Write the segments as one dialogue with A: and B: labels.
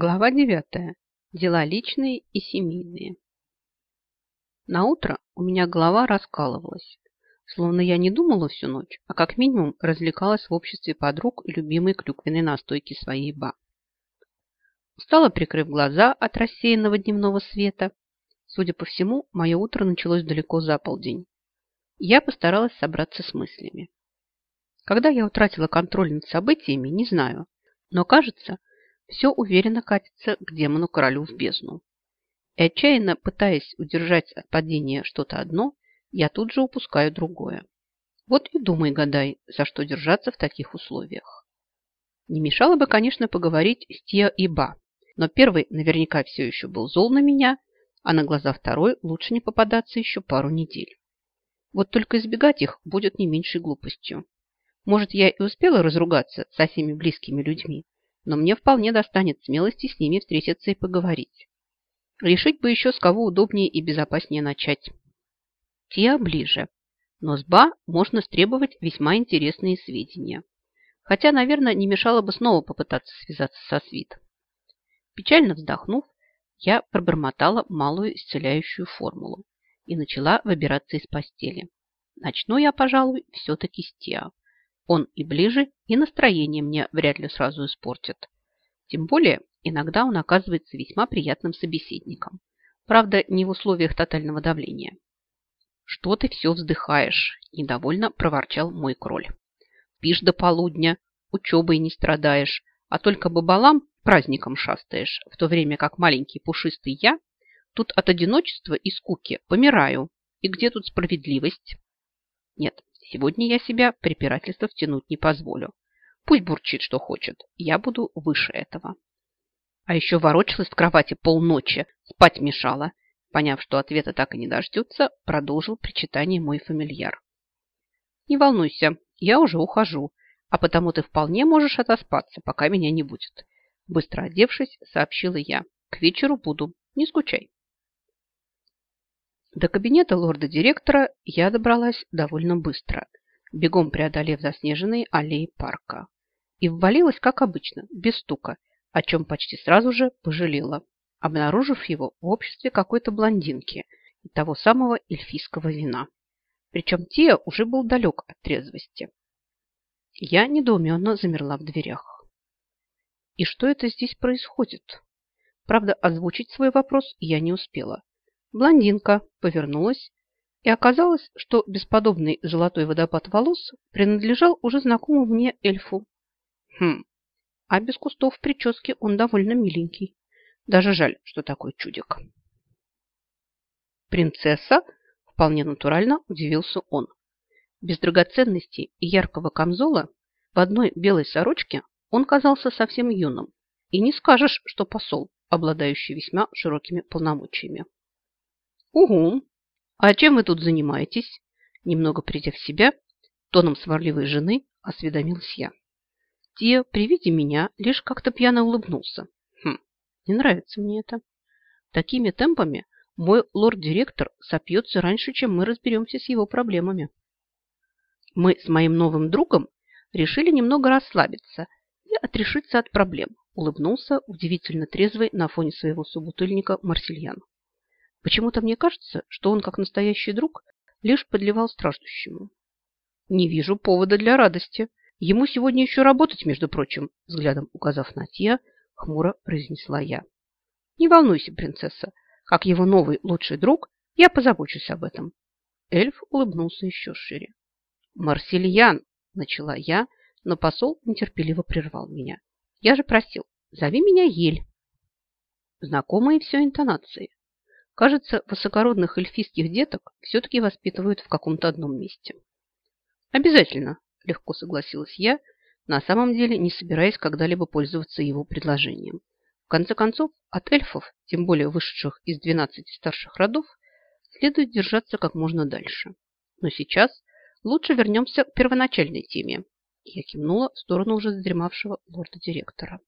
A: Глава девятая. Дела личные и семейные. На утро у меня голова раскалывалась, словно я не думала всю ночь, а как минимум развлекалась в обществе подруг и любимой клюквенной настойки своей ба. Устала, прикрыв глаза от рассеянного дневного света. Судя по всему, мое утро началось далеко за полдень. Я постаралась собраться с мыслями. Когда я утратила контроль над событиями, не знаю, но кажется, все уверенно катится к демону-королю в бездну. И отчаянно пытаясь удержать от падения что-то одно, я тут же упускаю другое. Вот и думай, гадай, за что держаться в таких условиях. Не мешало бы, конечно, поговорить с Тия и Ба, но первый наверняка все еще был зол на меня, а на глаза второй лучше не попадаться еще пару недель. Вот только избегать их будет не меньшей глупостью. Может, я и успела разругаться со всеми близкими людьми, но мне вполне достанет смелости с ними встретиться и поговорить. Решить бы еще, с кого удобнее и безопаснее начать. Тия ближе, но с Ба можно стребовать весьма интересные сведения. Хотя, наверное, не мешало бы снова попытаться связаться со Свит. Печально вздохнув, я пробормотала малую исцеляющую формулу и начала выбираться из постели. Начну я, пожалуй, все-таки с Тиа. Он и ближе, и настроение мне вряд ли сразу испортит. Тем более, иногда он оказывается весьма приятным собеседником. Правда, не в условиях тотального давления. «Что ты все вздыхаешь?» – недовольно проворчал мой кроль. «Пишь до полудня, учебой не страдаешь, а только бабалам праздником шастаешь, в то время как маленький пушистый я тут от одиночества и скуки помираю. И где тут справедливость?» Нет, Сегодня я себя препирательства втянуть не позволю. Пусть бурчит, что хочет. Я буду выше этого. А еще ворочалась в кровати полночи, спать мешала. Поняв, что ответа так и не дождется, продолжил причитание мой фамильяр. Не волнуйся, я уже ухожу, а потому ты вполне можешь отоспаться, пока меня не будет. Быстро одевшись, сообщила я. К вечеру буду, не скучай. До кабинета лорда-директора я добралась довольно быстро, бегом преодолев заснеженные аллеи парка. И ввалилась, как обычно, без стука, о чем почти сразу же пожалела, обнаружив его в обществе какой-то блондинки и того самого эльфийского вина. Причем Тия уже был далек от трезвости. Я недоуменно замерла в дверях. И что это здесь происходит? Правда, озвучить свой вопрос я не успела. Блондинка повернулась, и оказалось, что бесподобный золотой водопад волос принадлежал уже знакомому мне эльфу. Хм, а без кустов в прическе он довольно миленький. Даже жаль, что такой чудик. Принцесса вполне натурально удивился он. Без драгоценностей и яркого камзола в одной белой сорочке он казался совсем юным. И не скажешь, что посол, обладающий весьма широкими полномочиями. «Угу. А чем вы тут занимаетесь?» Немного придя в себя, тоном сварливой жены осведомилась я. Тия при виде меня лишь как-то пьяно улыбнулся. Хм, не нравится мне это. Такими темпами мой лорд-директор сопьется раньше, чем мы разберемся с его проблемами. Мы с моим новым другом решили немного расслабиться и отрешиться от проблем, улыбнулся удивительно трезвый на фоне своего собутыльника Марсельян. Почему-то мне кажется, что он, как настоящий друг, лишь подливал страждущему. Не вижу повода для радости. Ему сегодня еще работать, между прочим, взглядом указав на Тия, хмуро произнесла я. Не волнуйся, принцесса. Как его новый лучший друг, я позабочусь об этом. Эльф улыбнулся еще шире. Марсельян, начала я, но посол нетерпеливо прервал меня. Я же просил, зови меня Ель. Знакомые все интонации. Кажется, высокородных эльфийских деток все-таки воспитывают в каком-то одном месте. Обязательно, легко согласилась я, на самом деле не собираясь когда-либо пользоваться его предложением. В конце концов, от эльфов, тем более вышедших из 12 старших родов, следует держаться как можно дальше. Но сейчас лучше вернемся к первоначальной теме. Я кивнула в сторону уже задремавшего лорда-директора.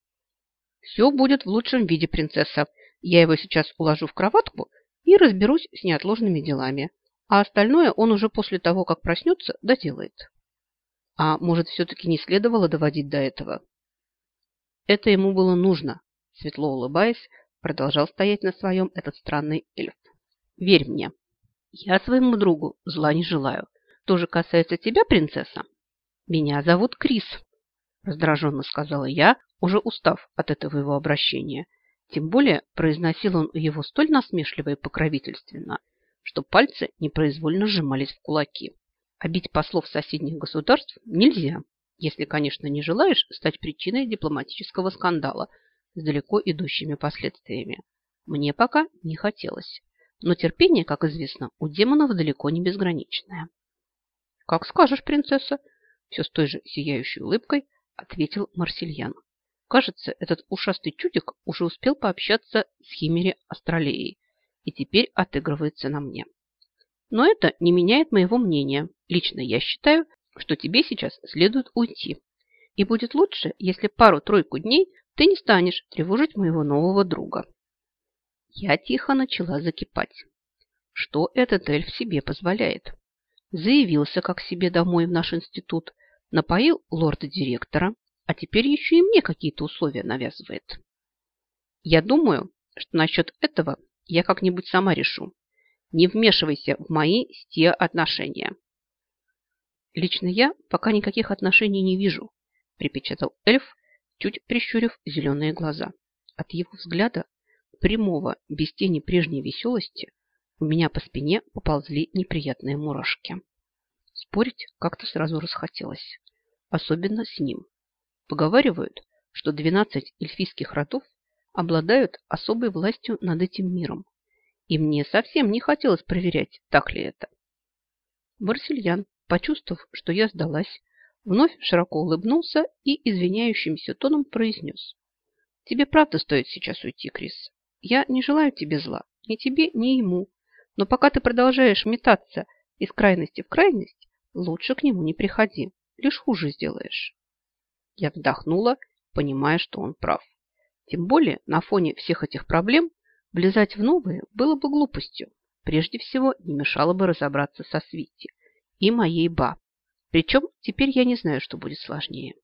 A: «Все будет в лучшем виде, принцесса. Я его сейчас уложу в кроватку и разберусь с неотложными делами. А остальное он уже после того, как проснется, доделает. А может, все-таки не следовало доводить до этого? Это ему было нужно, Светло улыбаясь, продолжал стоять на своем этот странный эльф. Верь мне, я своему другу зла не желаю. Тоже касается тебя, принцесса? Меня зовут Крис, раздраженно сказала я, уже устав от этого его обращения. Тем более произносил он его столь насмешливо и покровительственно, что пальцы непроизвольно сжимались в кулаки. А бить послов соседних государств нельзя, если, конечно, не желаешь стать причиной дипломатического скандала с далеко идущими последствиями. Мне пока не хотелось. Но терпение, как известно, у демонов далеко не безграничное. «Как скажешь, принцесса!» Все с той же сияющей улыбкой ответил Марсельян. Кажется, этот ушастый чудик уже успел пообщаться с Химери Астралеей и теперь отыгрывается на мне. Но это не меняет моего мнения. Лично я считаю, что тебе сейчас следует уйти. И будет лучше, если пару-тройку дней ты не станешь тревожить моего нового друга. Я тихо начала закипать. Что этот эльф себе позволяет? Заявился как себе домой в наш институт, напоил лорда-директора, а теперь еще и мне какие-то условия навязывает. Я думаю, что насчет этого я как-нибудь сама решу. Не вмешивайся в мои с те отношения. Лично я пока никаких отношений не вижу, припечатал эльф, чуть прищурив зеленые глаза. От его взгляда прямого, без тени прежней веселости, у меня по спине поползли неприятные мурашки. Спорить как-то сразу расхотелось. Особенно с ним. Поговаривают, что 12 эльфийских родов обладают особой властью над этим миром. И мне совсем не хотелось проверять, так ли это. Барсельян, почувствовав, что я сдалась, вновь широко улыбнулся и извиняющимся тоном произнес. Тебе правда стоит сейчас уйти, Крис. Я не желаю тебе зла, ни тебе, ни ему. Но пока ты продолжаешь метаться из крайности в крайность, лучше к нему не приходи, лишь хуже сделаешь. Я вздохнула, понимая, что он прав. Тем более на фоне всех этих проблем влезать в новые было бы глупостью. Прежде всего, не мешало бы разобраться со Свити и моей Ба. Причем теперь я не знаю, что будет сложнее.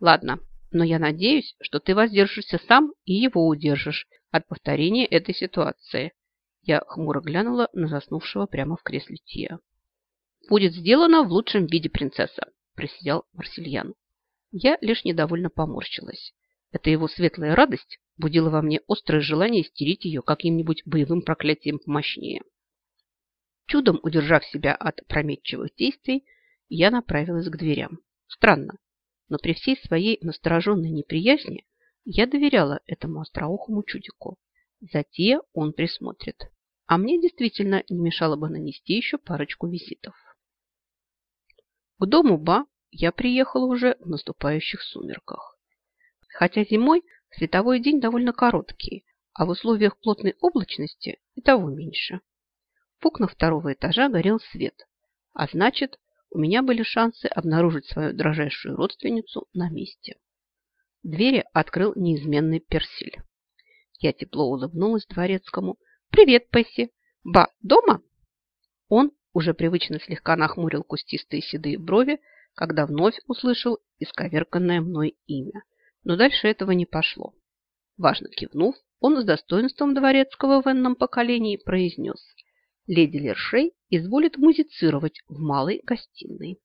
A: Ладно, но я надеюсь, что ты воздержишься сам и его удержишь от повторения этой ситуации. Я хмуро глянула на заснувшего прямо в кресле Тия. «Будет сделано в лучшем виде, принцесса», – просиял Марсельян. Я лишь недовольно поморщилась. Эта его светлая радость будила во мне острое желание стереть ее каким-нибудь боевым проклятием помощнее. Чудом удержав себя от прометчивых действий, я направилась к дверям. Странно, но при всей своей настороженной неприязни я доверяла этому остроухому чудику. Затем он присмотрит. А мне действительно не мешало бы нанести еще парочку визитов. К дому Ба я приехала уже в наступающих сумерках. Хотя зимой световой день довольно короткий, а в условиях плотной облачности и того меньше. В окнах второго этажа горел свет, а значит, у меня были шансы обнаружить свою дрожайшую родственницу на месте. Двери открыл неизменный персиль. Я тепло улыбнулась дворецкому. «Привет, Песси! Ба, дома?» Он уже привычно слегка нахмурил кустистые седые брови, когда вновь услышал исковерканное мной имя. Но дальше этого не пошло. Важно кивнув, он с достоинством дворецкого в энном поколении произнес – леди Лершей изволит музицировать в малой гостиной.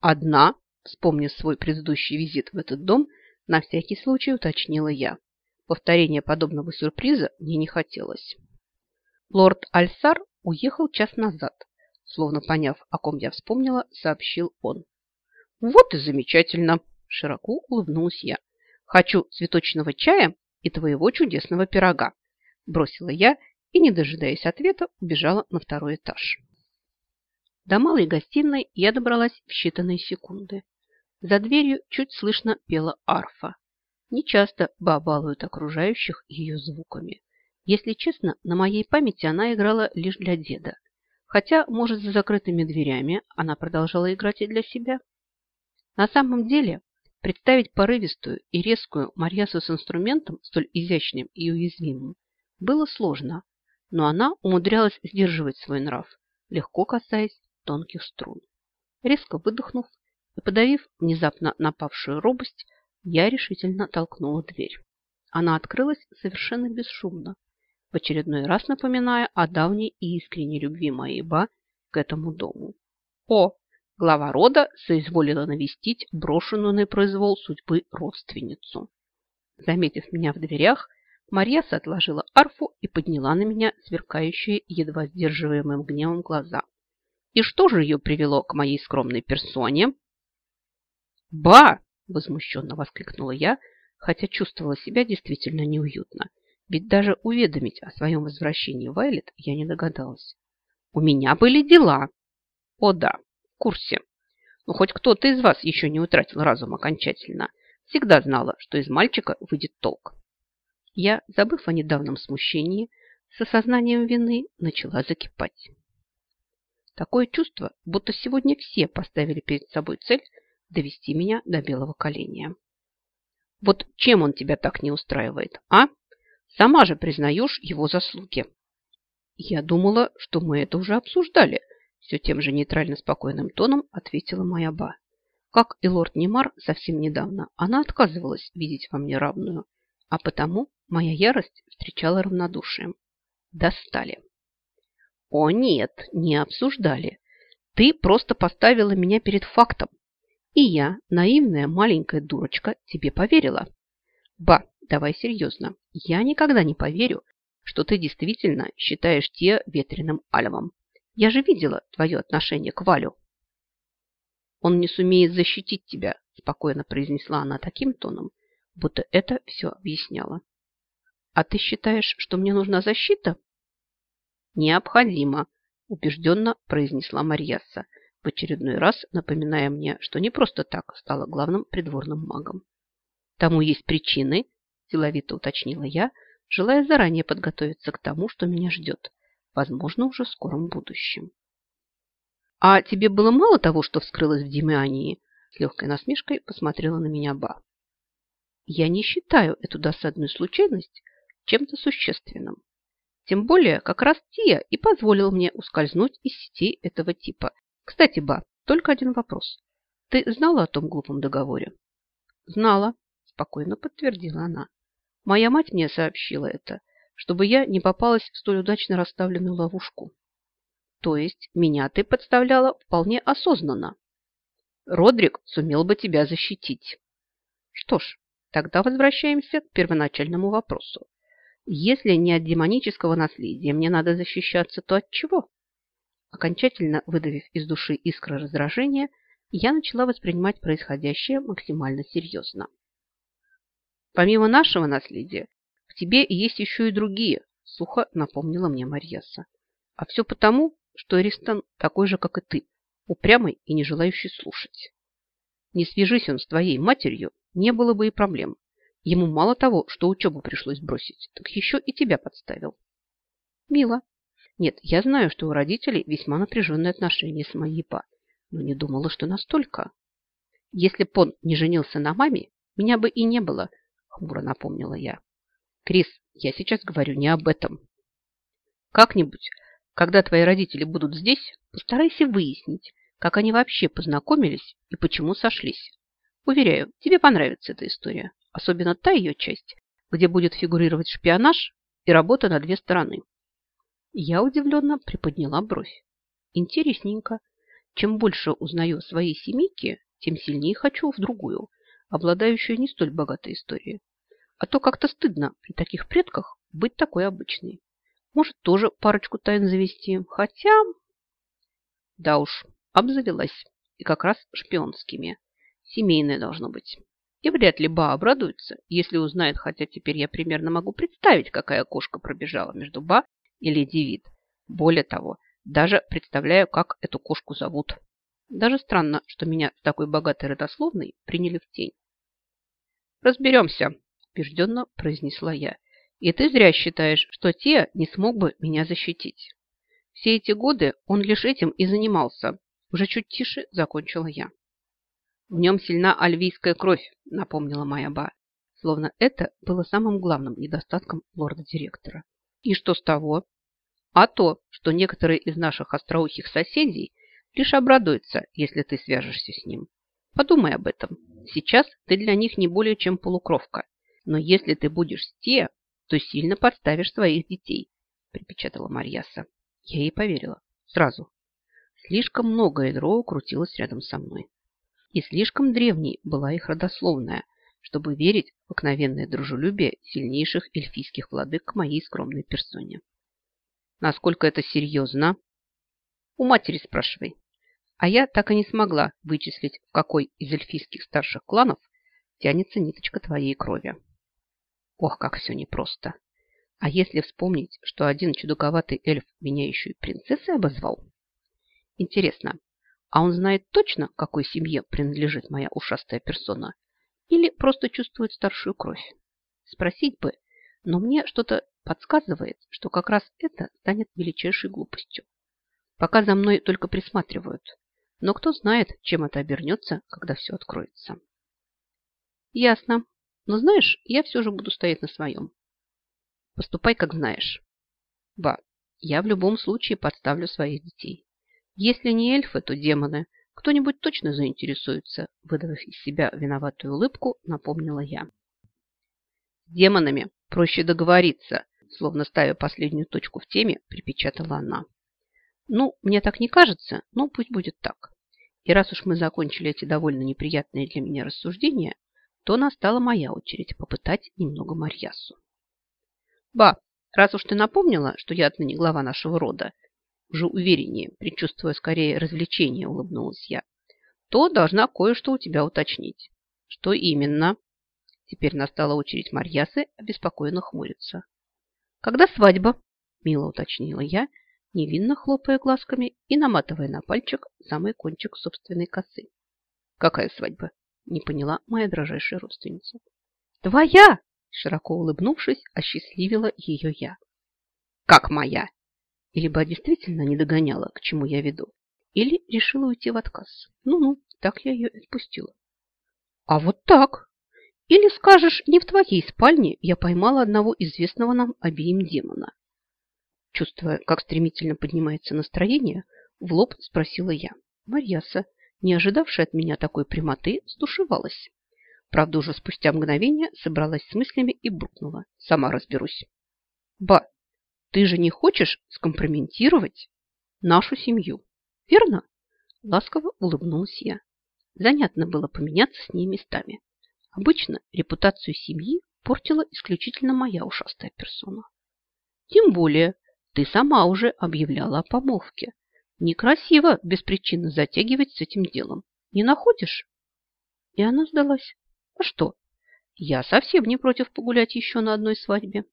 A: Одна, вспомнив свой предыдущий визит в этот дом, на всякий случай уточнила я. Повторения подобного сюрприза мне не хотелось. Лорд Альсар уехал час назад. Словно поняв, о ком я вспомнила, сообщил он. «Вот и замечательно!» – широко улыбнулась я. «Хочу цветочного чая и твоего чудесного пирога!» – бросила я и, не дожидаясь ответа, убежала на второй этаж. До малой гостиной я добралась в считанные секунды. За дверью чуть слышно пела арфа. Нечасто ба балуют окружающих ее звуками. Если честно, на моей памяти она играла лишь для деда. Хотя, может, за закрытыми дверями она продолжала играть и для себя. На самом деле, представить порывистую и резкую Марьясу с инструментом, столь изящным и уязвимым, было сложно, но она умудрялась сдерживать свой нрав, легко касаясь тонких струн. Резко выдохнув и подавив внезапно напавшую робость, я решительно толкнула дверь. она открылась совершенно бесшумно, в очередной раз напоминая о давней и искренней любви моей ба к этому дому. О, глава рода соизволила навестить брошенную на произвол судьбы родственницу. Заметив меня в дверях, Марьяса отложила арфу и подняла на меня сверкающие, едва сдерживаемым гневом глаза. И что же ее привело к моей скромной персоне? «Ба!» – возмущенно воскликнула я, хотя чувствовала себя действительно неуютно. Ведь даже уведомить о своем возвращении Вайлет я не догадалась. «У меня были дела!» «О да, в курсе. Но хоть кто-то из вас еще не утратил разум окончательно. Всегда знала, что из мальчика выйдет толк». Я, забыв о недавнем смущении, с осознанием вины начала закипать. Такое чувство, будто сегодня все поставили перед собой цель довести меня до белого коленя. Вот чем он тебя так не устраивает, а? Сама же признаешь его заслуги. Я думала, что мы это уже обсуждали. Все тем же нейтрально-спокойным тоном ответила моя ба. Как и лорд Немар совсем недавно, она отказывалась видеть во мне равную, а потому моя ярость встречала равнодушием. Достали. О нет, не обсуждали. Ты просто поставила меня перед фактом. И я, наивная маленькая дурочка, тебе поверила. Ба, давай серьезно. Я никогда не поверю, что ты действительно считаешь те ветреным альвом. Я же видела твое отношение к Валю. Он не сумеет защитить тебя, спокойно произнесла она таким тоном, будто это все объясняло. А ты считаешь, что мне нужна защита? Необходимо, убежденно произнесла Марьяса, в очередной раз напоминая мне, что не просто так стала главным придворным магом. Тому есть причины, деловито уточнила я, желая заранее подготовиться к тому, что меня ждет, возможно, уже в скором будущем. «А тебе было мало того, что вскрылось в Демиании?» С легкой насмешкой посмотрела на меня Ба. «Я не считаю эту досадную случайность чем-то существенным. Тем более, как раз Тия и позволил мне ускользнуть из сетей этого типа, кстати, Ба, только один вопрос. Ты знала о том глупом договоре? Знала, спокойно подтвердила она. Моя мать мне сообщила это, чтобы я не попалась в столь удачно расставленную ловушку. То есть меня ты подставляла вполне осознанно. Родрик сумел бы тебя защитить. Что ж, тогда возвращаемся к первоначальному вопросу. Если не от демонического наследия мне надо защищаться, то от чего? Окончательно выдавив из души искры раздражения, я начала воспринимать происходящее максимально серьезно. Помимо нашего наследия, в тебе есть еще и другие, сухо напомнила мне Марьяса. А все потому, что Эристон такой же, как и ты, упрямый и не желающий слушать. Не свяжись он с твоей матерью, не было бы и проблем. Ему мало того, что учебу пришлось бросить, так еще и тебя подставил. Мило, нет, я знаю, что у родителей весьма напряженные отношения с моей па, но не думала, что настолько. Если б он не женился на маме, меня бы и не было, хмуро напомнила я. Крис, я сейчас говорю не об этом. Как-нибудь, когда твои родители будут здесь, постарайся выяснить, как они вообще познакомились и почему сошлись. Уверяю, тебе понравится эта история, особенно та ее часть, где будет фигурировать шпионаж и работа на две стороны. Я удивленно приподняла бровь. Интересненько. Чем больше узнаю о своей семейке, тем сильнее хочу в другую, обладающую не столь богатой историей. А то как-то стыдно при таких предках быть такой обычной. Может, тоже парочку тайн завести. Хотя... Да уж, обзавелась. И как раз шпионскими. Семейное должно быть. И вряд ли Ба обрадуется, если узнает, хотя теперь я примерно могу представить, какая кошка пробежала между Ба и леди Вид. Более того, даже представляю, как эту кошку зовут. Даже странно, что меня с такой богатой родословной приняли в тень. «Разберемся», – убежденно произнесла я. «И ты зря считаешь, что те не смог бы меня защитить. Все эти годы он лишь этим и занимался». Уже чуть тише закончила я. «В нем сильна альвийская кровь», – напомнила моя ба, словно это было самым главным недостатком лорда-директора. И что с того? А то, что некоторые из наших остроухих соседей лишь обрадуются, если ты свяжешься с ним. Подумай об этом. Сейчас ты для них не более чем полукровка. Но если ты будешь те, то сильно подставишь своих детей, припечатала Марьяса. Я ей поверила. Сразу. Слишком много Эдроу крутилось рядом со мной. И слишком древней была их родословная, чтобы верить в обыкновенное дружелюбие сильнейших эльфийских владык к моей скромной персоне. Насколько это серьезно? У матери спрашивай. А я так и не смогла вычислить, в какой из эльфийских старших кланов тянется ниточка твоей крови. Ох, как все непросто. А если вспомнить, что один чудаковатый эльф меня еще и принцессой обозвал? Интересно, а он знает точно, какой семье принадлежит моя ушастая персона? Или просто чувствует старшую кровь? Спросить бы, но мне что-то подсказывает, что как раз это станет величайшей глупостью. Пока за мной только присматривают. Но кто знает, чем это обернется, когда все откроется. Ясно. Но знаешь, я все же буду стоять на своем. Поступай, как знаешь. Ба, я в любом случае подставлю своих детей. Если не эльфы, то демоны. Кто-нибудь точно заинтересуется, выдавив из себя виноватую улыбку, напомнила я. С демонами проще договориться, словно ставя последнюю точку в теме, припечатала она. Ну, мне так не кажется, но пусть будет так. И раз уж мы закончили эти довольно неприятные для меня рассуждения, то настала моя очередь попытать немного Марьясу. Ба, раз уж ты напомнила, что я отныне глава нашего рода, уже увереннее, предчувствуя скорее развлечение, улыбнулась я, то должна кое-что у тебя уточнить. Что именно? Теперь настала очередь Марьясы обеспокоенно хмуриться. Когда свадьба? Мило уточнила я, невинно хлопая глазками и наматывая на пальчик самый кончик собственной косы. Какая свадьба? Не поняла моя дрожайшая родственница. Твоя! Широко улыбнувшись, осчастливила ее я. Как моя? Или бы действительно не догоняла, к чему я веду, или решила уйти в отказ. Ну-ну, так я ее отпустила. А вот так. Или скажешь, не в твоей спальне я поймала одного известного нам обеим демона. Чувствуя, как стремительно поднимается настроение, в лоб спросила я. Марьяса, не ожидавшая от меня такой прямоты, стушевалась. Правда, уже спустя мгновение собралась с мыслями и буркнула. Сама разберусь. Ба, ты же не хочешь скомпрометировать нашу семью, верно? Ласково улыбнулась я. Занятно было поменяться с ней местами. Обычно репутацию семьи портила исключительно моя ушастая персона. Тем более, ты сама уже объявляла о помолвке. Некрасиво беспричинно затягивать с этим делом. Не находишь? И она сдалась. А что? Я совсем не против погулять еще на одной свадьбе.